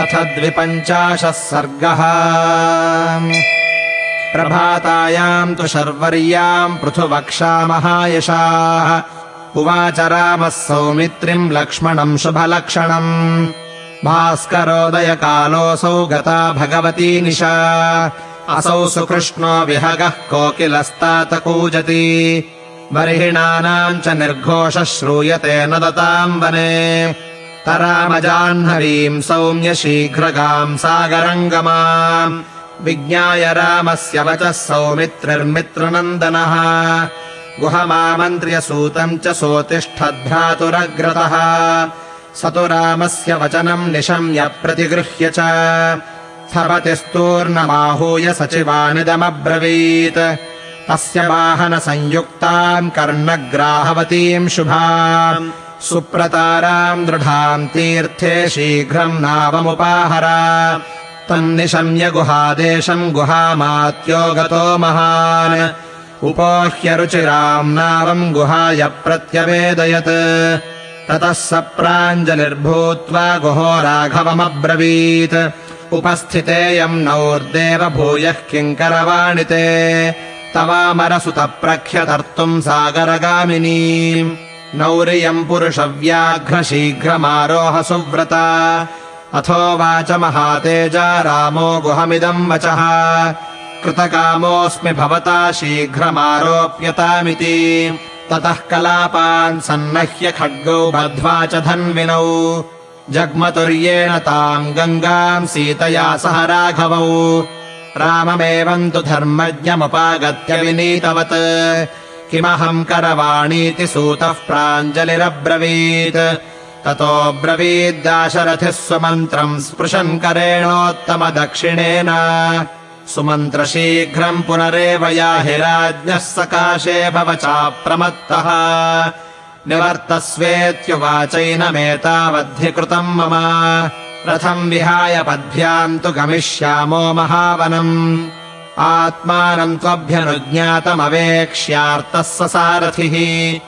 अथ द्विपञ्चाशः सर्गः। प्रभातायाम् तु शर्वर्याम् पृथुवक्षा महायशाः उवाच रामः सौमित्रिम् लक्ष्मणम् शुभलक्षणम्। भास्करोदयकालोऽसौ गता भगवती निशा। असौ सुकृष्णो विहगः कोकिलस्तात कूजति। बर्हिणानाम् च निर्घोषः श्रूयते न दताम् वने तरामजाह्नवीम् सौम्य शीघ्रगाम् सागरङ्गमाम्। विज्ञाय रामस्य वचः सौमित्रिर्मित्रनन्दनः। गुहमामन्त्र्य सूतम् च सोतिष्ठद्भ्रातुरग्रतः। स तु रामस्य वचनम् निशम्य प्रतिगृह्य च। स्थपतिस्तूर्णमाहूय सचिवानिदमब्रवीत्। तस्य वाहनसंयुक्ताम् कर्णग्राहवतीम् शुभाम् सुप्रताराम् दृढाम् तीर्थे शीघ्रम् नावमुपाहर। तन्निशम्य गुहादेशम् गुहामात्यो गतो महान्। उपोह्य रुचिराम् नावम् गुहाय प्रत्यवेदयत्। ततः स प्राञ्जलिर्भूत्वा गुहो राघवमब्रवीत्। उपस्थितेयम् नौर्देव भूयः किङ्करवाणि ते तवामरसुतप्रख्यतर्तुम् सागरगामिनी नौरियम् पुरुषव्याघ्रशीघ्रमारोह सुव्रता। अथोवाच महातेजा रामो गुहमिदम् वचः। कृतकामोऽस्मि भवता शीघ्रमारोप्यतामिति। ततः कलापान् सन्नह्य खड्गौ बध्वा च धन्विनौ। जग्मतुर्येण ताम् गङ्गाम् सीतया सह राघवौ। राममेवम् तु धर्मज्ञमुपागत्य विनीतवत् किमहम् करवाणीति सूतः प्राञ्जलिरब्रवीत्। ततोऽब्रवीद्दाशरथिः स्वमन्त्रम् स्पृशन् करेणोत्तमदक्षिणेन। सुमन्त्रशीघ्रम् पुनरेव याहि राज्ञः सकाशे भव चाप्रमत्तः निवर्तस्वेत्युवाचैनमेतावद्धिकृतम् मम। रथम् विहाय पद्भ्याम् तु गमिष्यामो महावनम् आत्मानम् त्वभ्यनुज्ञातमवेक्ष्यार्तः स सारथिः।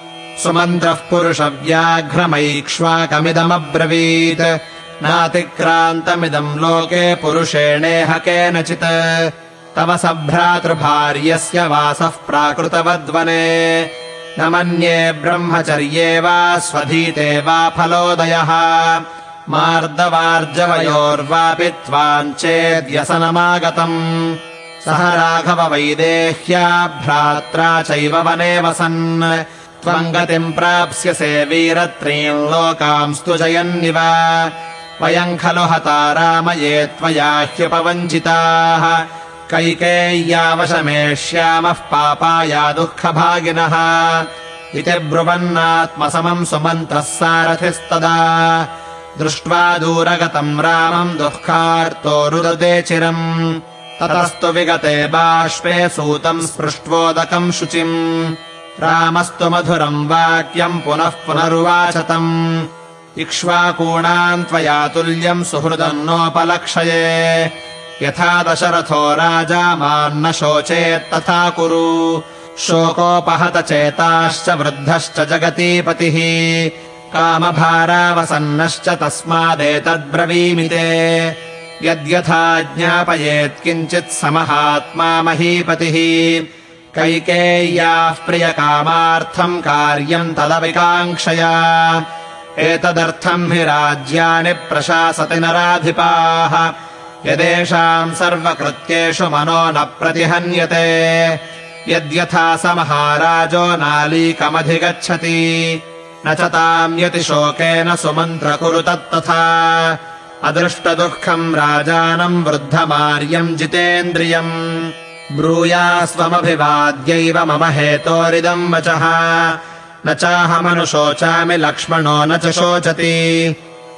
सुमन्त्रः पुरुषव्याघ्रमैक्ष्वाकमिदमब्रवीत्। नातिक्रान्तमिदम् लोके पुरुषेणेह केनचित्। तव स भ्रातृभार्यस्य वासः प्राकृतवद्वने। न मन्ये ब्रह्मचर्ये वा स्वधीते वा फलोदयः। मार्दवार्जवयोर्वापि त्वाम् चेद्यसनमागतम् सह राघववैदेह्या भ्रात्रा चैव वने वसन्। त्वम् गतिम् प्राप्स्यसे वीरत्रीम् लोकांस्तु जयन्निव। वयम् खलु हता रामये त्वया ह्युपवञ्चिताः। कैकेय्यावशमेष्यामः पापाया दुःखभागिनः। इति ब्रुवन्नात्मसमम् सुमन्तः सारथिस्तदा। दृष्ट्वा दूरगतम् रामम् दुःखार्तो रुदते चिरम् ततस्तु विगते बाष्पे सूतम् स्पृष्ट्वोदकम् शुचिम्। रामस्तु मधुरम् वाक्यम् पुनः पुनरुवाचतम्। इक्ष्वाकूणाम् त्वया तुल्यम् सुहृदम् नोपलक्षये। यथा दशरथो राजा मान्न शोचेत्तथा कुरु। शोकोपहत चेताश्च वृद्धश्च जगतीपतिः। कामभारावसन्नश्च तस्मादेतद्ब्रवीमि ते यद्यथा ज्ञापयेत् किञ्चित् समहात्मा महीपतिः। कैकेय्याः प्रियकामार्थम् कार्यम् तदविकाङ्क्षया। एतदर्थम् हि राज्यानि प्रशासति नराधिपाः। यदेषाम् सर्वकृत्येषु मनो न प्रतिहन्यते। यद्यथा स महाराजो नालीकमधिगच्छति। न च ताम् यतिशोकेन सुमन्त्र कुरु तत्तथा अदृष्टदुःखम् राजानम् वृद्धमार्यम् जितेन्द्रियम्। ब्रूयास्त्वमभिवाद्यैव मम हेतोरिदम् वचः। न चाहमनुशोचामि लक्ष्मणो न च शोचति।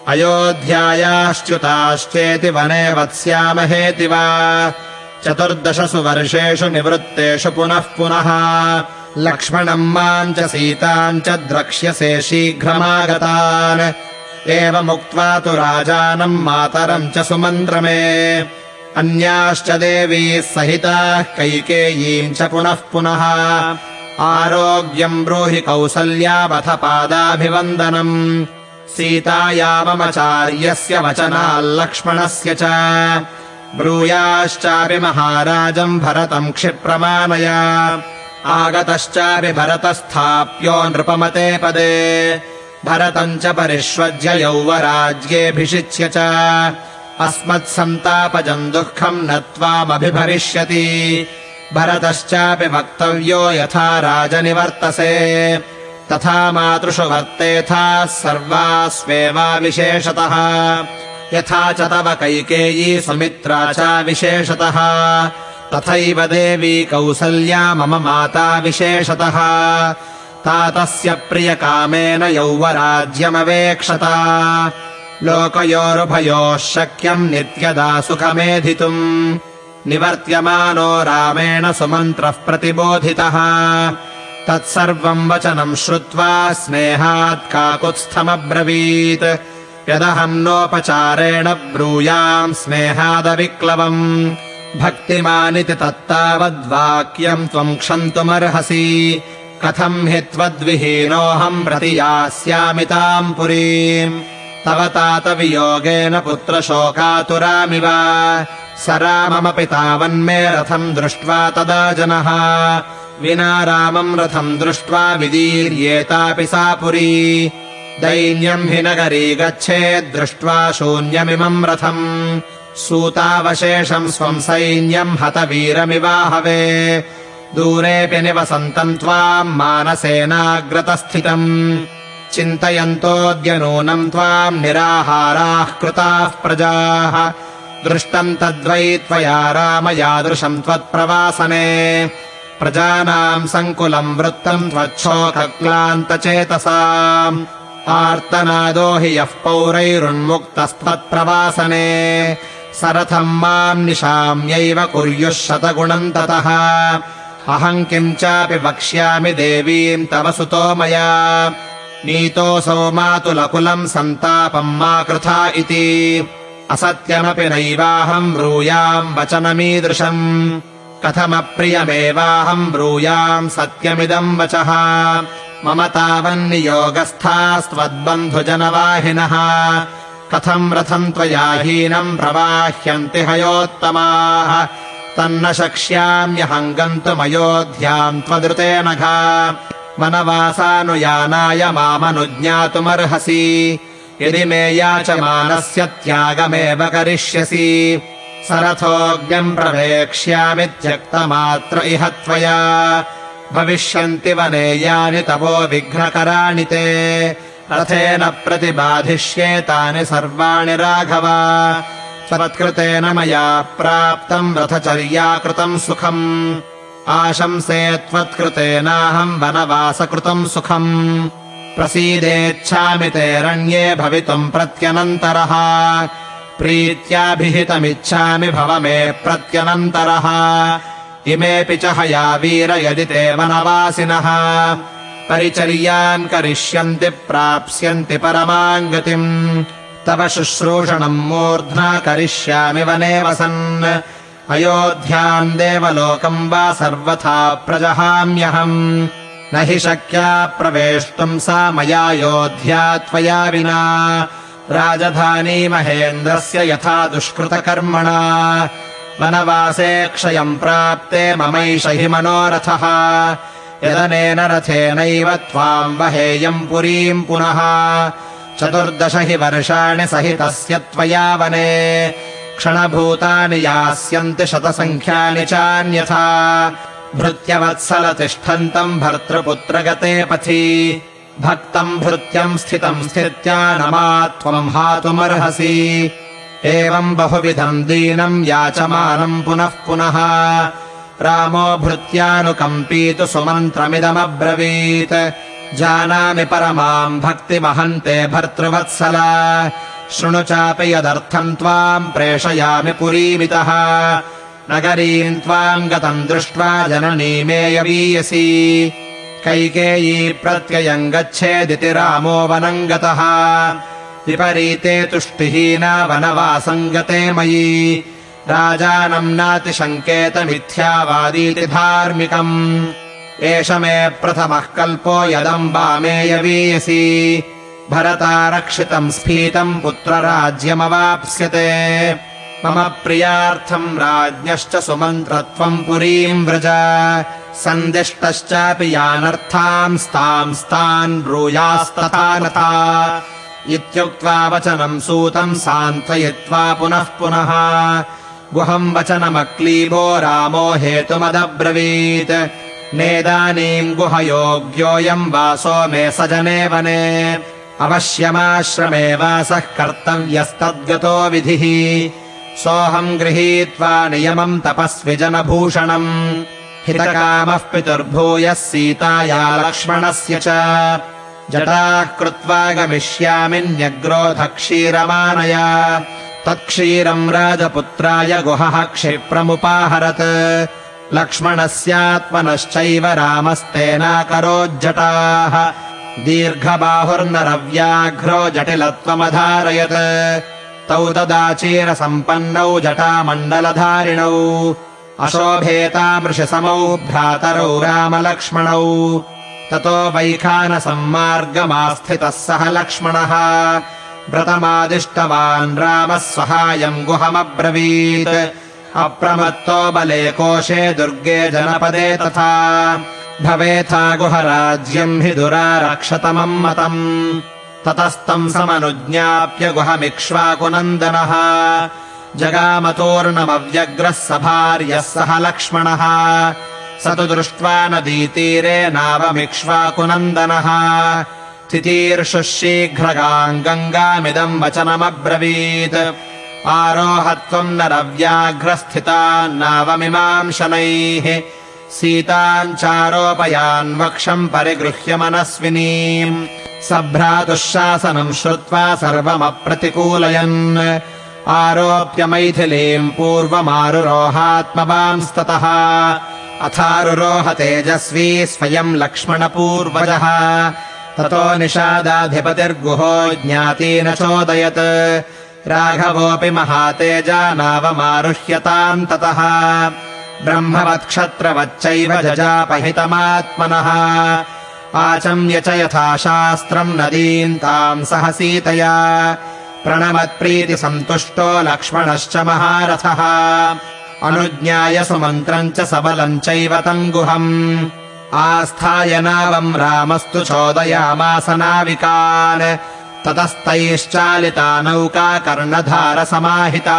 अयोध्यायाश्च्युताश्चेति वने वत्स्यामहेति वा। चतुर्दशसु वर्षेषु निवृत्तेषु पुनः पुनः। लक्ष्मणम् माम् च सीताम् च द्रक्ष्यसे शीघ्रमागतान् एवमुक्त्वा तु राजानम् मातरम् च सुमन्त्रमे। अन्याश्च देवीः सहिताः कैकेयीम् च पुनः पुनः। आरोग्यम् ब्रूहि कौसल्यावथ पादाभिवन्दनम्। सीताया ममचार्यस्य वचनाल्लक्ष्मणस्य च। ब्रूयाश्चापि महाराजम् भरतम् क्षिप्रमाणय। आगतश्चापि भरतस्थाप्यो नृपमते पदे भरतम् च परिष्वज्य यौवराज्येऽभिषिच्य च। अस्मत्सन्तापजम् दुःखम् न त्वामभिभविष्यति। भरतश्चापि वक्तव्यो यथा राजनिवर्तसे। तथा मातृषु वर्तेथाः सर्वास्वेवा विशेषतः। यथा च तव कैकेयी सुमित्रा च विशेषतः। तथैव देवी कौसल्या मम माता विशेषतः तातस्य प्रियकामेन यौवराज्यमवेक्षता। लोकयोरुभयोः शक्यम् नित्यदा सुखमेधितुम्। निवर्त्यमानो रामेण सुमन्त्रः प्रतिबोधितः। तत्सर्वम् वचनम् श्रुत्वा स्नेहात् काकुत्स्थमब्रवीत्। यदहम् नोपचारेण ब्रूयाम् स्नेहादविक्लवम्। भक्तिमानिति तत्तावद्वाक्यम् त्वम् क्षन्तुमर्हसि कथम् हि त्वद्विहीनोऽहम् प्रति यास्यामि ताम् पुरीम्। तव तातवियोगेन पुत्रशोकातुरामिव। स राममपि तावन्मे रथम् दृष्ट्वा तदा जनः। विना रामम् रथम् दृष्ट्वा विदीर्येतापि सा पुरी। दैन्यम् हि नगरी गच्छेद्दृष्ट्वा शून्यमिमम् रथम्। सूतावशेषम् स्वम् सैन्यम् हतवीरमिवाहवे दूरेऽपि निवसन्तम् त्वाम् मानसेनाग्रतस्थितम्। चिन्तयन्तोऽद्य नूनम् त्वाम् निराहाराः कृताः प्रजाः। दृष्टम् तद्वै त्वया राम यादृशम् त्वत्प्रवासने। प्रजानाम् सङ्कुलम् वृत्तम् त्वच्छोकक्लान्तचेतसाम्। आर्तनादो हि यः पौरैरुन्मुक्तस्त्वत्प्रवासने। सरथम् माम् निशाम्यैव कुर्युः शतगुणम् ततः अहम् किम् चापि वक्ष्यामि देवीम् तव सुतो मया। नीतोऽसौ मातुलकुलम् सन्तापम् मा कृथा इति। असत्यमपि नैवाहम् ब्रूयाम् वचनमीदृशम्। कथमप्रियमेवाहम् ब्रूयाम् सत्यमिदम् वचः। मम तावन्नियोगस्थास्त्वद्बन्धुजनवाहिनः। कथम् रथम् त्वया हीनम् प्रवाह्यन्ति हयोत्तमाः तन्न शक्ष्याम्यहम् गन्तुमयोध्याम् त्वदृतेन घा। वनवासानुयानाय मामनुज्ञातुमर्हसि। यदि मे याचमानस्य त्यागमेव करिष्यसि। सरथोऽग्न्यम् प्रवेक्ष्यामि त्यक्तमात्र इह त्वया। भविष्यन्ति वने यानि तपो विघ्नकराणि ते। रथेन प्रतिबाधिष्येतानि सर्वाणि राघव त्वत्कृतेन मया प्राप्तम् रथचर्या कृतम् सुखम्। आशंसे त्वत्कृतेनाहम् वनवासकृतम् सुखम्। प्रसीदेच्छामि ते रण्ये भवितुम् प्रत्यनन्तरः। प्रीत्याभिहितमिच्छामि भव मे प्रत्यनन्तरः। इमेऽपि च हया वीर यदि ते वनवासिनः। परिचर्याम् करिष्यन्ति प्राप्स्यन्ति परमाम् गतिम् तव शुश्रूषणम् मूर्ध्ना करिष्यामि वने वसन्। अयोध्याम् देवलोकम् वा सर्वथा प्रजहाम्यहम्। न हि शक्या प्रवेष्टुम् सा मया योध्या त्वया विना। राजधानी महेन्द्रस्य यथा दुष्कृतकर्मणा। वनवासे क्षयम् प्राप्ते ममैष हि मनोरथः। यदनेन रथेनैव त्वाम् वहेयम् पुरीम् पुनः चतुर्दश हि वर्षाणि सहितस्य त्वया वने। क्षणभूतानि यास्यन्ति शतसङ्ख्यानि चान्यथा। भृत्यवत्सल तिष्ठन्तम् भर्तृपुत्रगते पथि। भक्तम् भृत्यम् स्थितम् स्थित्या नमा त्वम् हातुमर्हसि। एवम् बहुविधम् दीनम् याचमानम् पुनः पुनः। रामो भृत्यानुकम्पीतु सुमन्त्रमिदमब्रवीत् जानामि परमाम् भक्तिमहन्ते भर्तृवत्सला। शृणु चापि यदर्थम् त्वाम् प्रेषयामि पुरीमितः। नगरीम् त्वाम् गतम् दृष्ट्वा जननीमेयवीयसी कैकेयी प्रत्ययम् गच्छेदिति रामो वनम् गतः विपरीते तुष्टिहीना वनवासम् गते मयि राजानम् नातिशङ्केतमिथ्यावादीति धार्मिकम् एष मे प्रथमः कल्पो यदम्बा मे यवीयसी। भरतारक्षितम् स्फीतम् पुत्रराज्यमवाप्स्यते। मम प्रियार्थम् राज्ञश्च सुमन्त्रत्वम् पुरीम् व्रज। सन्दिष्टश्चापि यानर्थांस्तांस्तान् ब्रूयास्तथा नथा। इत्युक्त्वा वचनम् सूतम् सान्त्वयित्वा पुनः पुनः। गुहम् वचनमक्लीबो रामो हेतुमदब्रवीत् नेदानीम् गुहयोग्योऽयम् वासो मे सजने वने। अवश्यमाश्रमे वासः कर्तव्यस्तद्गतो विधिः। सोऽहम् गृहीत्वा नियमम् तपस्विजनभूषणम् हितकामः पितुर्भूयः सीताया लक्ष्मणस्य च। जटाः कृत्वा गमिष्यामिन्यग्रोधक्षीरमानय। तत्क्षीरम् राजपुत्राय गुहः क्षिप्रमुपाहरत् लक्ष्मणस्यात्मनश्चैव रामस्तेनाकरोज्जटाः दीर्घबाहुर्नरव्याघ्रो जटिलत्वमधारयत्। तौ तदाचीरसम्पन्नौ जटामण्डलधारिणौ। अशोभेतामृषसमौ भ्रातरौ रामलक्ष्मणौ। ततो वैखानसम्मार्गमास्थितः सः लक्ष्मणः। व्रतमादिष्टवान् रामः सहायम् गुहमब्रवीत् अप्रमत्तो बले कोशे दुर्गे जनपदे तथा। भवेथा गुहराज्यम् हि दुरारक्षतमम् मतम्। ततस्तम् समनुज्ञाप्य गुहमिक्ष्वाकुनन्दनः। जगामतोर्णमव्यग्रः सभार्यः सह लक्ष्मणः। स तु दृष्ट्वा नदीतीरे नावमिक्ष्वाकुनन्दनः। तितीर्षुः शीघ्रगाम् गङ्गामिदम् वचनमब्रवीत् आरोहत्वम् नरव्याघ्रस्थिता नावमिमाम् शनैः सीताम् चारोपयान् वक्षम् परिगृह्य मनस्विनीम्। सभ्रातुः शासनम् श्रुत्वा सर्वमप्रतिकूलयन्। आरोप्य मैथिलीम् पूर्वमारुरोहात्मवांस्ततः। अथारुरोह तेजस्वी स्वयम् लक्ष्मणपूर्वजः। ततो निषादाधिपतिर्गुहो ज्ञाती न चोदयत् राघवोऽपि महातेजा नावमारुह्यताम् ततः। ब्रह्मवत्क्षत्रवच्चैव जजापहितमात्मनः। आचम्य च यथा शास्त्रम् नदीम् ताम् सह सीतया प्रणमत्प्रीतिसन्तुष्टो लक्ष्मणश्च महारथः। अनुज्ञाय सुमन्त्रम् च सबलम् चैव तम् गुहम्। आस्थाय नावम् रामस्तु चोदयामास नाविकान् ततस्तैश्चालिता नौका कर्णधारसमाहिता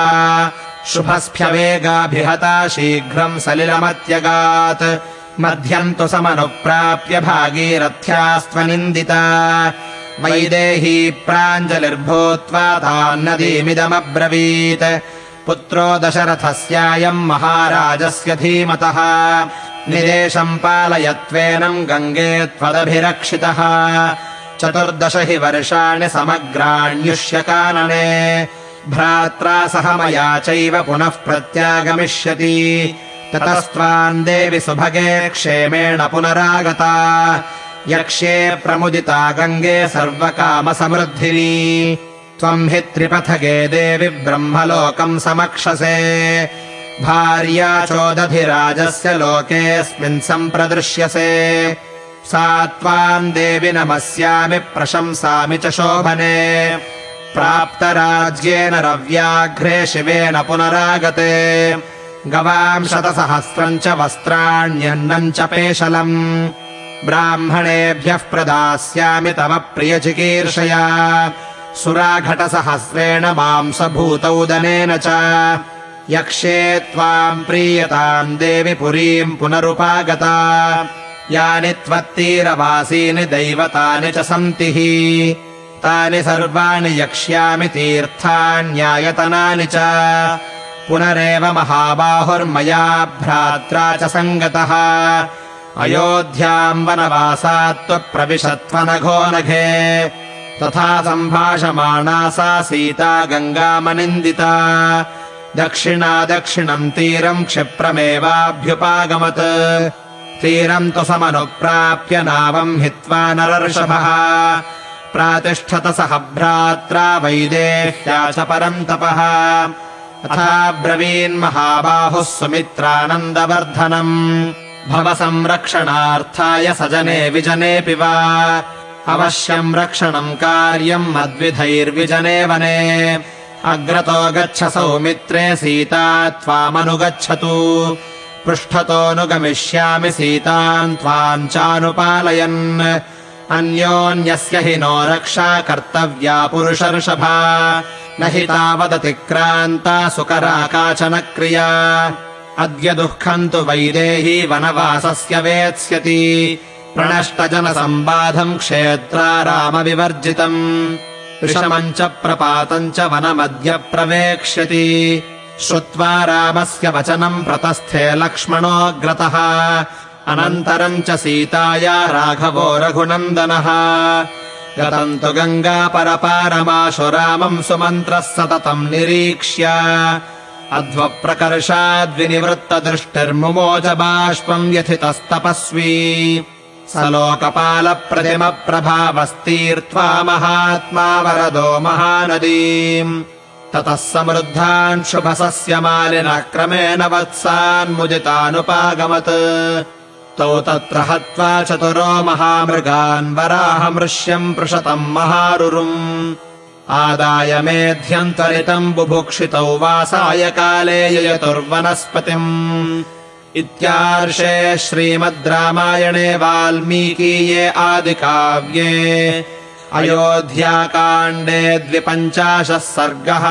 शुभस्फ्यवेगाभिहता शीघ्रम् सलिलमत्यगात्। मध्यम् तु समनुप्राप्य भागीरथ्यास्त्वनिन्दिता। वैदेही प्राञ्जलिर्भूत्वा तान्नदीमिदमब्रवीत्। पुत्रो दशरथस्यायम् महाराजस्य धीमतः। निदेशम् पालयत्वेनम् गङ्गे त्वदभिरक्षितः चतुर्दश हि वर्षाणि समग्राण्युष्यकानने। भ्रात्रा सह मया चैव पुनः प्रत्यागमिष्यति। ततस्त्वाम् देवि सुभगे क्षेमेण पुनरागता। यक्ष्ये प्रमुदिता गङ्गे सर्वकामसमृद्धिनी त्वम् हि त्रिपथगे देवि ब्रह्मलोकम् समक्षसे। भार्या चोदधिराजस्य लोकेऽस्मिन् सम्प्रदृश्यसे सा त्वाम् देवि नमस्यामि प्रशंसामि च शोभने। प्राप्तराज्येन रव्याघ्रे शिवेन पुनरागते। गवाम् शतसहस्रम् च वस्त्राण्यन्नम् च पेशलम्। ब्राह्मणेभ्यः प्रदास्यामि तव प्रियचिकीर्षया। सुराघटसहस्रेण मांसभूतौ दनेन च। यक्ष्ये त्वाम् प्रीयताम् देवि पुरीम् पुनरुपागता यानि त्वत्तीरवासीनि दैवतानि च सन्ति। तानि सर्वाणि यक्ष्यामि तीर्थान्यायतनानि च। पुनरेव महाबाहुर्मया भ्रात्रा च सङ्गतः। अयोध्याम् वनवासात्त्वप्रविशत्वनघो नघे तथा सम्भाषमाणा सा सीता गङ्गामनिन्दिता। दक्षिणा दक्षिणम् तीरम् क्षिप्रमेवाभ्युपागमत् तीरम् तु समनुप्राप्य नावम् हित्वा नरर्षभः। प्रातिष्ठत सह भ्रात्रा वैदेह्या च परम् तपः। तथा ब्रवीन्महाबाहुः सुमित्रानन्दवर्धनम्। भव संरक्षणार्थाय सजने विजनेऽपि वा। अवश्यम् रक्षणम् कार्यम् मद्विधैर्विजने वने। अग्रतो गच्छ सौमित्रे सीता त्वामनुगच्छतु पृष्ठतोऽनुगमिष्यामि सीताम् त्वाम् चानुपालयन्। अन्योन्यस्य हि नो रक्षा कर्तव्या पुरुषर्षभा। न हि तावदतिक्रान्ता सुकरा काचन क्रिया अद्य दुःखम् तु वैदेही वनवासस्य वेत्स्यति। प्रणष्टजनसम्बाधम् क्षेत्रा रामविवर्जितम्। च प्रपातम् च वनमद्य प्रवेक्ष्यति श्रुत्वा रामस्य वचनम् प्रतस्थे लक्ष्मणोऽग्रतः अनन्तरम् च सीताया राघवो रघुनन्दनः। गतम् तु गङ्गापरपारमाशु रामम् सुमन्त्रः सततम् निरीक्ष्य। अध्वप्रकर्षाद्विनिवृत्तदृष्टिर्मुमोज बाष्पम् व्यथितस्तपस्वी। स लोकपालप्रतिमप्रभावस्तीर्त्वा महात्मा वरदो महानदीम् ततः समृद्धान् शुभसस्य मालिनः क्रमेण वत्सान्मुदितानुपागमत् तौ तत्र हत्वा चतुरो महामृगान् वराहमृष्यम् पृषतम् महारुरुम्। आदाय मेध्यम् त्वरितम् बुभुक्षितौ वासाय काले ययतुर्वनस्पतिम्। इत्यार्षे श्रीमद् रामायणे वाल्मीकीये आदिकाव्ये अयोध्याकाण्डे द्विपञ्चाशः सर्गः